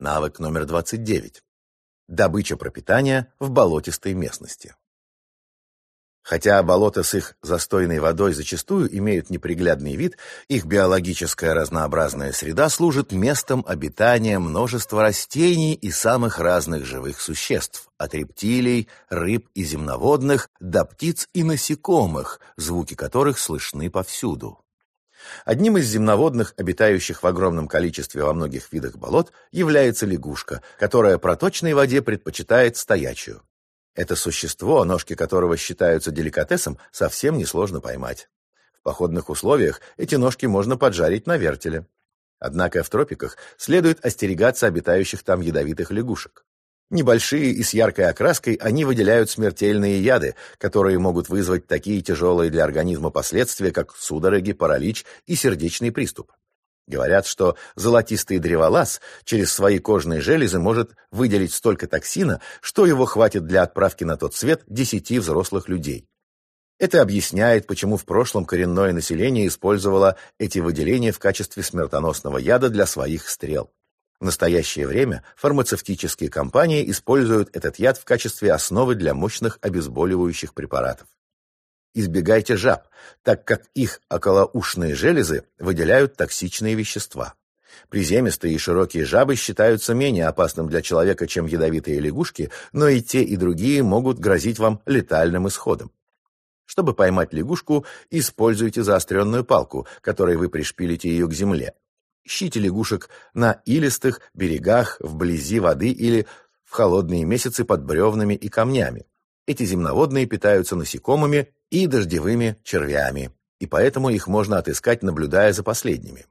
Навык номер 29. Добыча пропитания в болотистой местности. Хотя болота с их застойной водой зачастую имеют неприглядный вид, их биологическая разнообразная среда служит местом обитания множества растений и самых разных живых существ, от рептилий, рыб и земноводных до птиц и насекомых, звуки которых слышны повсюду. Одним из земноводных, обитающих в огромном количестве во многих видах болот, является лягушка, которая проточной воде предпочитает стоячую. Это существо, ножки которого считаются деликатесом, совсем несложно поймать. В походных условиях эти ножки можно поджарить на вертеле. Однако в тропиках следует остерегаться обитающих там ядовитых лягушек. Небольшие и с яркой окраской они выделяют смертельные яды, которые могут вызвать такие тяжелые для организма последствия, как судороги, паралич и сердечный приступ. Говорят, что золотистый древолаз через свои кожные железы может выделить столько токсина, что его хватит для отправки на тот свет десяти взрослых людей. Это объясняет, почему в прошлом коренное население использовало эти выделения в качестве смертоносного яда для своих стрел. В настоящее время фармацевтические компании используют этот яд в качестве основы для мощных обезболивающих препаратов. Избегайте жаб, так как их околоушные железы выделяют токсичные вещества. Приземистые и широкие жабы считаются менее опасным для человека, чем ядовитые лягушки, но и те, и другие могут грозить вам летальным исходом. Чтобы поймать лягушку, используйте заостренную палку, которой вы пришпилите ее к земле. Ищите лягушек на илистых берегах, вблизи воды или в холодные месяцы под бревнами и камнями. Эти земноводные питаются насекомыми и дождевыми червями, и поэтому их можно отыскать, наблюдая за последними.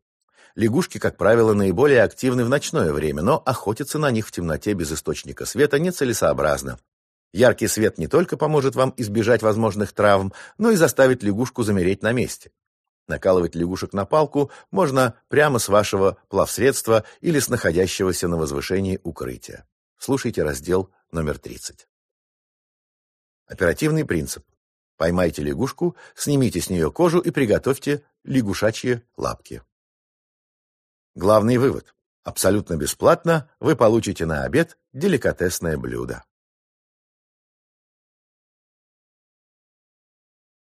Лягушки, как правило, наиболее активны в ночное время, но охотиться на них в темноте без источника света нецелесообразно. Яркий свет не только поможет вам избежать возможных травм, но и заставит лягушку замереть на месте. Накалывать лягушек на палку можно прямо с вашего плавсредства или с находящегося на возвышении укрытия. Слушайте раздел номер 30. Оперативный принцип. Поймайте лягушку, снимите с нее кожу и приготовьте лягушачьи лапки. Главный вывод. Абсолютно бесплатно вы получите на обед деликатесное блюдо.